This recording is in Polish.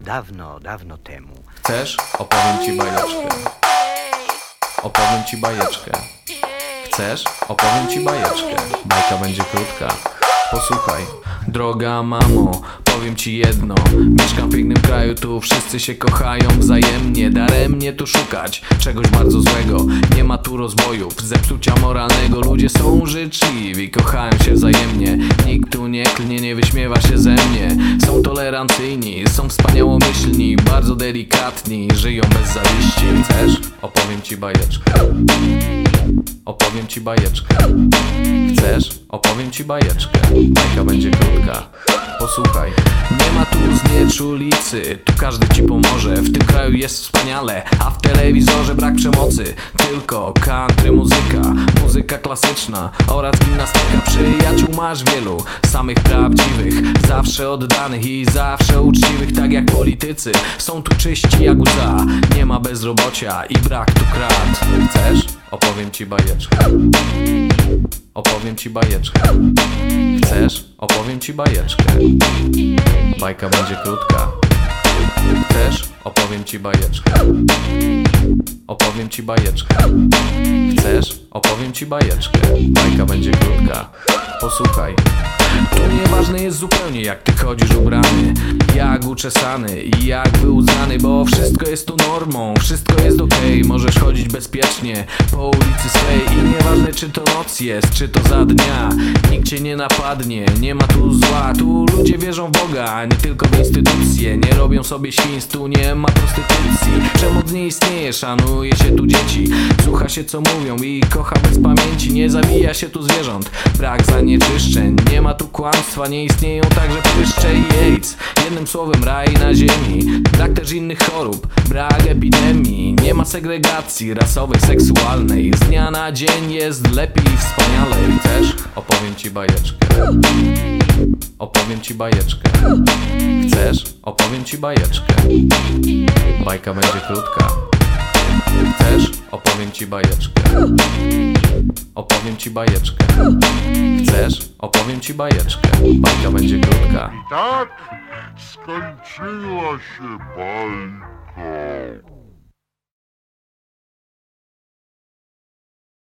dawno, dawno temu. Chcesz? Opowiem ci bajeczkę. Opowiem ci bajeczkę. Chcesz? Opowiem ci bajeczkę. Bajka będzie krótka. Posłuchaj. Droga mamo, powiem ci jedno. Mieszkam w pięknym kraju, tu wszyscy się kochają wzajemnie. Daremnie tu szukać czegoś bardzo złego. Nie ma tu rozwojów, zepsucia moralnego. Ludzie są życzliwi, kochają się wzajemnie. Nikt tu nie klnie, nie wyśmiewa się ze mnie. Są tolerancyjni, są wspaniałomyślni Bardzo delikatni, żyją bez zawiści Chcesz? Opowiem ci bajeczkę. Opowiem ci bajeczkę. Chcesz? Opowiem ci bajeczkę. Bajka będzie krótka Posłuchaj. Nie ma tu znieczulicy Tu każdy ci pomoże. W tym kraju jest wspaniale A w telewizorze brak przemocy. Tylko country muzyka Muzyka klasyczna Oraz gimnastyka. Przyjaciół masz wielu Samych prawdziwych Zawsze oddanych i zawsze uczciwych Tak jak politycy. Są tu czyści jak łza Nie ma bezrobocia i brak tu krat. Chcesz? Opowiem ci bajeczkę Opowiem ci bajeczkę. Chcesz? Opowiem ci bajeczkę. Bajka będzie krótka. Chcesz? Opowiem ci bajeczkę. Opowiem ci bajeczkę. Chcesz? Opowiem ci bajeczkę. Bajka będzie krótka. Posłuchaj. Tu nieważne jest zupełnie jak ty chodzisz ubrany Jak uczesany i jak wyłzany Bo wszystko jest tu normą, wszystko jest okej. Możesz chodzić bezpiecznie po ulicy swej I nieważne czy to noc jest, czy to za dnia Nikt cię nie napadnie, nie ma tu zła. Tu ludzie wierzą w Boga, nie tylko w instytucje. Nie robią sobie świństw, tu nie ma prostytucji. Przemoc nie istnieje, szanuje się tu dzieci. Słucha się co mówią i kocha bez pamięci. Nie zabija się tu zwierząt, brak zanieczyszczeń. Nie ma tu kłamstwa, nie istnieją także pryszcze i AIDS. Jednym słowem raj na ziemi segregacji rasowej, seksualnej Z dnia na dzień jest lepiej i wspaniale Chcesz? Opowiem ci bajeczkę Opowiem ci bajeczkę Chcesz? Opowiem ci bajeczkę Bajka będzie krótka Chcesz? Opowiem ci bajeczkę Opowiem ci bajeczkę Chcesz? Opowiem ci bajeczkę Bajka będzie krótka Tak skończyła się bajka.